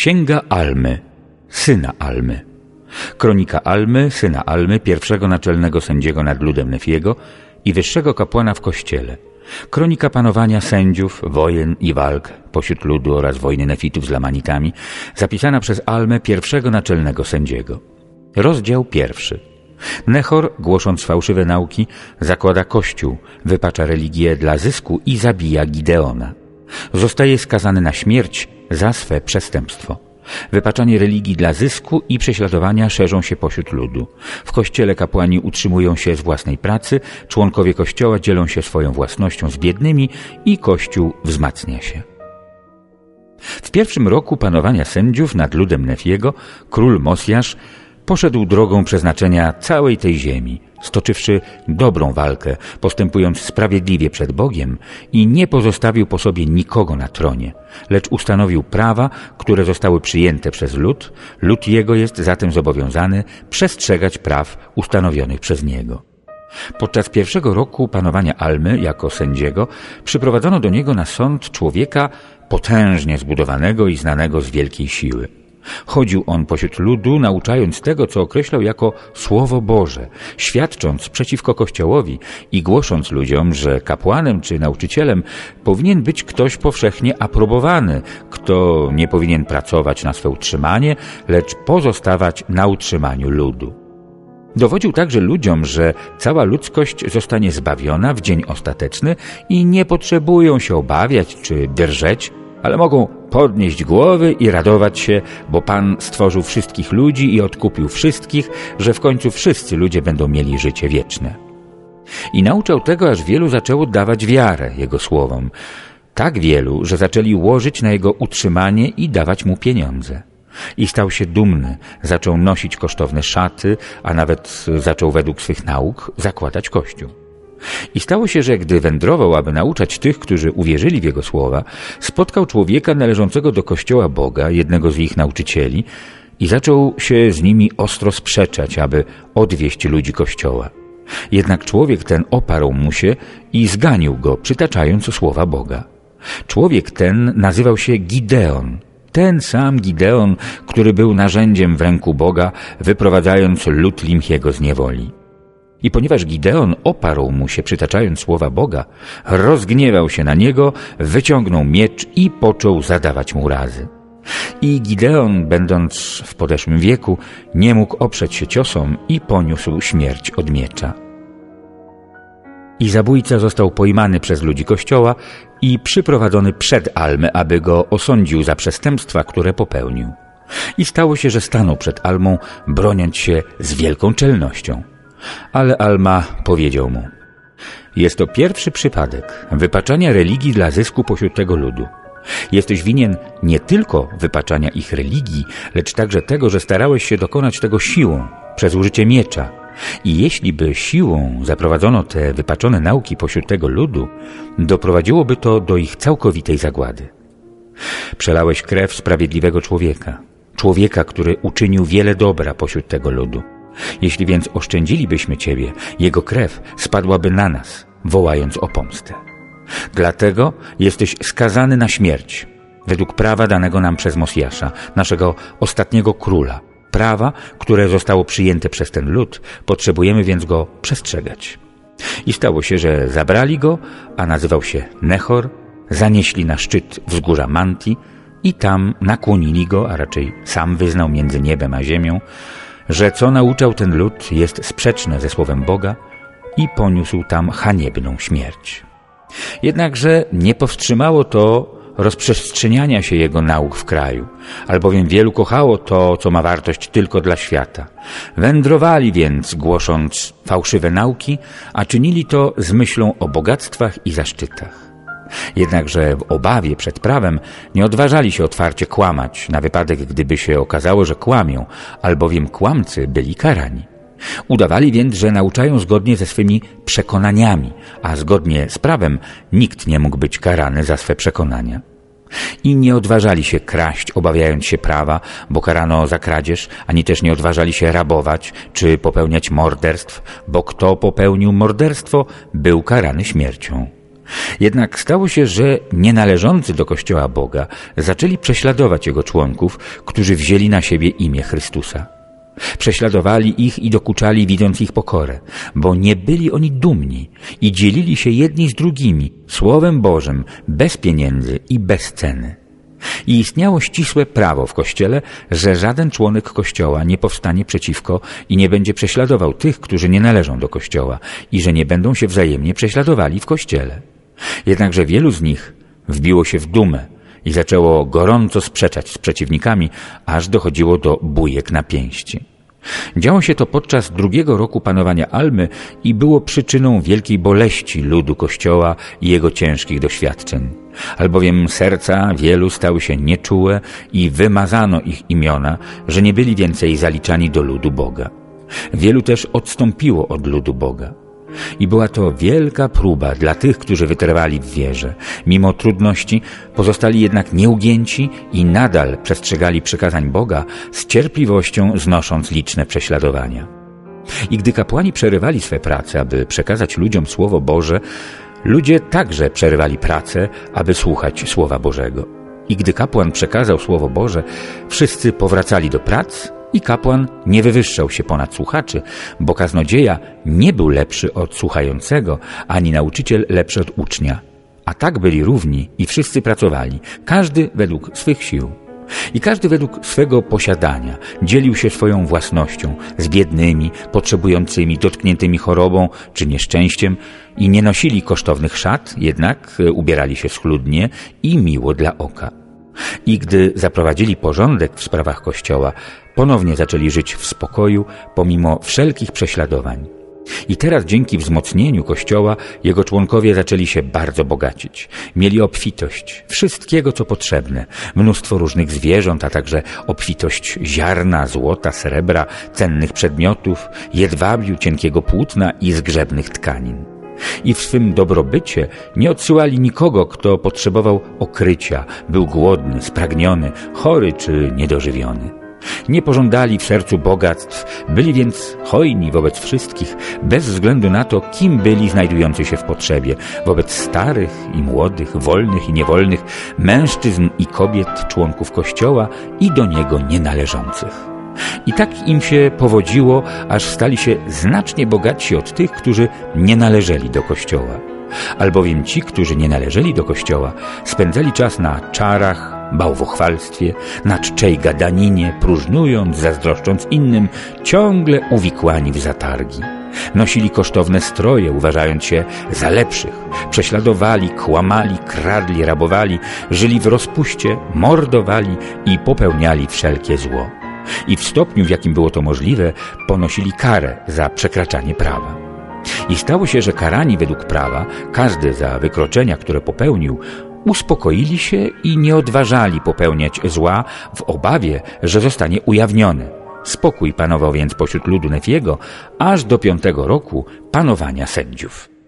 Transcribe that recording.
Księga Almy, syna Almy. Kronika Almy, syna Almy, pierwszego naczelnego sędziego nad ludem Nefiego i wyższego kapłana w kościele. Kronika panowania sędziów, wojen i walk pośród ludu oraz wojny Nefitów z Lamanitami, zapisana przez Almę, pierwszego naczelnego sędziego. Rozdział pierwszy. Nechor, głosząc fałszywe nauki, zakłada kościół, wypacza religię dla zysku i zabija Gideona. Zostaje skazany na śmierć za swe przestępstwo. Wypaczanie religii dla zysku i prześladowania szerzą się pośród ludu. W kościele kapłani utrzymują się z własnej pracy, członkowie kościoła dzielą się swoją własnością z biednymi i kościół wzmacnia się. W pierwszym roku panowania sędziów nad ludem Nefiego król Mosjasz poszedł drogą przeznaczenia całej tej ziemi, stoczywszy dobrą walkę, postępując sprawiedliwie przed Bogiem i nie pozostawił po sobie nikogo na tronie, lecz ustanowił prawa, które zostały przyjęte przez lud. Lud jego jest zatem zobowiązany przestrzegać praw ustanowionych przez niego. Podczas pierwszego roku panowania Almy jako sędziego przyprowadzono do niego na sąd człowieka potężnie zbudowanego i znanego z wielkiej siły. Chodził on pośród ludu, nauczając tego, co określał jako Słowo Boże, świadcząc przeciwko Kościołowi i głosząc ludziom, że kapłanem czy nauczycielem powinien być ktoś powszechnie aprobowany, kto nie powinien pracować na swe utrzymanie, lecz pozostawać na utrzymaniu ludu. Dowodził także ludziom, że cała ludzkość zostanie zbawiona w dzień ostateczny i nie potrzebują się obawiać czy drżeć, ale mogą podnieść głowy i radować się, bo Pan stworzył wszystkich ludzi i odkupił wszystkich, że w końcu wszyscy ludzie będą mieli życie wieczne. I nauczał tego, aż wielu zaczęło dawać wiarę Jego słowom. Tak wielu, że zaczęli łożyć na Jego utrzymanie i dawać Mu pieniądze. I stał się dumny, zaczął nosić kosztowne szaty, a nawet zaczął według swych nauk zakładać kościół. I stało się, że gdy wędrował, aby nauczać tych, którzy uwierzyli w jego słowa, spotkał człowieka należącego do kościoła Boga, jednego z ich nauczycieli, i zaczął się z nimi ostro sprzeczać, aby odwieść ludzi kościoła. Jednak człowiek ten oparł mu się i zganił go, przytaczając słowa Boga. Człowiek ten nazywał się Gideon, ten sam Gideon, który był narzędziem w ręku Boga, wyprowadzając lud Limchiego z niewoli. I ponieważ Gideon oparł mu się, przytaczając słowa Boga, rozgniewał się na niego, wyciągnął miecz i począł zadawać mu razy. I Gideon, będąc w podeszłym wieku, nie mógł oprzeć się ciosom i poniósł śmierć od miecza. I zabójca został pojmany przez ludzi kościoła i przyprowadzony przed Almę, aby go osądził za przestępstwa, które popełnił. I stało się, że stanął przed Almą, broniąc się z wielką czelnością. Ale Alma powiedział mu Jest to pierwszy przypadek wypaczania religii dla zysku pośród tego ludu. Jesteś winien nie tylko wypaczania ich religii, lecz także tego, że starałeś się dokonać tego siłą, przez użycie miecza. I jeśli by siłą zaprowadzono te wypaczone nauki pośród tego ludu, doprowadziłoby to do ich całkowitej zagłady. Przelałeś krew sprawiedliwego człowieka, człowieka, który uczynił wiele dobra pośród tego ludu. Jeśli więc oszczędzilibyśmy Ciebie, Jego krew spadłaby na nas, wołając o pomstę. Dlatego jesteś skazany na śmierć, według prawa danego nam przez Mosjasza, naszego ostatniego króla. Prawa, które zostało przyjęte przez ten lud, potrzebujemy więc go przestrzegać. I stało się, że zabrali go, a nazywał się Nechor, zanieśli na szczyt wzgórza Manti i tam nakłonili go, a raczej sam wyznał między niebem a ziemią, że co nauczał ten lud jest sprzeczne ze słowem Boga i poniósł tam haniebną śmierć. Jednakże nie powstrzymało to rozprzestrzeniania się jego nauk w kraju, albowiem wielu kochało to, co ma wartość tylko dla świata. Wędrowali więc, głosząc fałszywe nauki, a czynili to z myślą o bogactwach i zaszczytach. Jednakże w obawie przed prawem nie odważali się otwarcie kłamać, na wypadek gdyby się okazało, że kłamią, albowiem kłamcy byli karani. Udawali więc, że nauczają zgodnie ze swymi przekonaniami, a zgodnie z prawem nikt nie mógł być karany za swe przekonania. I nie odważali się kraść, obawiając się prawa, bo karano za kradzież, ani też nie odważali się rabować czy popełniać morderstw, bo kto popełnił morderstwo, był karany śmiercią. Jednak stało się, że nienależący do Kościoła Boga zaczęli prześladować jego członków, którzy wzięli na siebie imię Chrystusa. Prześladowali ich i dokuczali, widząc ich pokorę, bo nie byli oni dumni i dzielili się jedni z drugimi Słowem Bożym, bez pieniędzy i bez ceny. I istniało ścisłe prawo w Kościele, że żaden członek Kościoła nie powstanie przeciwko i nie będzie prześladował tych, którzy nie należą do Kościoła i że nie będą się wzajemnie prześladowali w Kościele. Jednakże wielu z nich wbiło się w dumę i zaczęło gorąco sprzeczać z przeciwnikami, aż dochodziło do bujek na pięści. Działo się to podczas drugiego roku panowania Almy i było przyczyną wielkiej boleści ludu Kościoła i jego ciężkich doświadczeń. Albowiem serca wielu stały się nieczułe i wymazano ich imiona, że nie byli więcej zaliczani do ludu Boga. Wielu też odstąpiło od ludu Boga. I była to wielka próba dla tych, którzy wytrwali w wierze. Mimo trudności pozostali jednak nieugięci i nadal przestrzegali przykazań Boga z cierpliwością znosząc liczne prześladowania. I gdy kapłani przerywali swe prace, aby przekazać ludziom Słowo Boże, ludzie także przerywali pracę, aby słuchać Słowa Bożego. I gdy kapłan przekazał Słowo Boże, wszyscy powracali do prac i kapłan nie wywyższał się ponad słuchaczy, bo kaznodzieja nie był lepszy od słuchającego, ani nauczyciel lepszy od ucznia. A tak byli równi i wszyscy pracowali, każdy według swych sił. I każdy według swego posiadania dzielił się swoją własnością z biednymi, potrzebującymi, dotkniętymi chorobą czy nieszczęściem i nie nosili kosztownych szat, jednak ubierali się schludnie i miło dla oka. I gdy zaprowadzili porządek w sprawach Kościoła, ponownie zaczęli żyć w spokoju pomimo wszelkich prześladowań. I teraz dzięki wzmocnieniu Kościoła jego członkowie zaczęli się bardzo bogacić. Mieli obfitość wszystkiego, co potrzebne, mnóstwo różnych zwierząt, a także obfitość ziarna, złota, srebra, cennych przedmiotów, jedwabiu, cienkiego płótna i zgrzebnych tkanin i w swym dobrobycie nie odsyłali nikogo, kto potrzebował okrycia, był głodny, spragniony, chory czy niedożywiony. Nie pożądali w sercu bogactw, byli więc hojni wobec wszystkich, bez względu na to, kim byli znajdujący się w potrzebie, wobec starych i młodych, wolnych i niewolnych, mężczyzn i kobiet, członków Kościoła i do niego nienależących. I tak im się powodziło, aż stali się znacznie bogatsi od tych, którzy nie należeli do Kościoła. Albowiem ci, którzy nie należeli do Kościoła, spędzali czas na czarach, bałwochwalstwie, na czczej gadaninie, próżnując, zazdroszcząc innym, ciągle uwikłani w zatargi. Nosili kosztowne stroje, uważając się za lepszych. Prześladowali, kłamali, kradli, rabowali, żyli w rozpuście, mordowali i popełniali wszelkie zło i w stopniu, w jakim było to możliwe, ponosili karę za przekraczanie prawa. I stało się, że karani według prawa, każdy za wykroczenia, które popełnił, uspokoili się i nie odważali popełniać zła w obawie, że zostanie ujawniony. Spokój panował więc pośród ludu Nefiego aż do piątego roku panowania sędziów.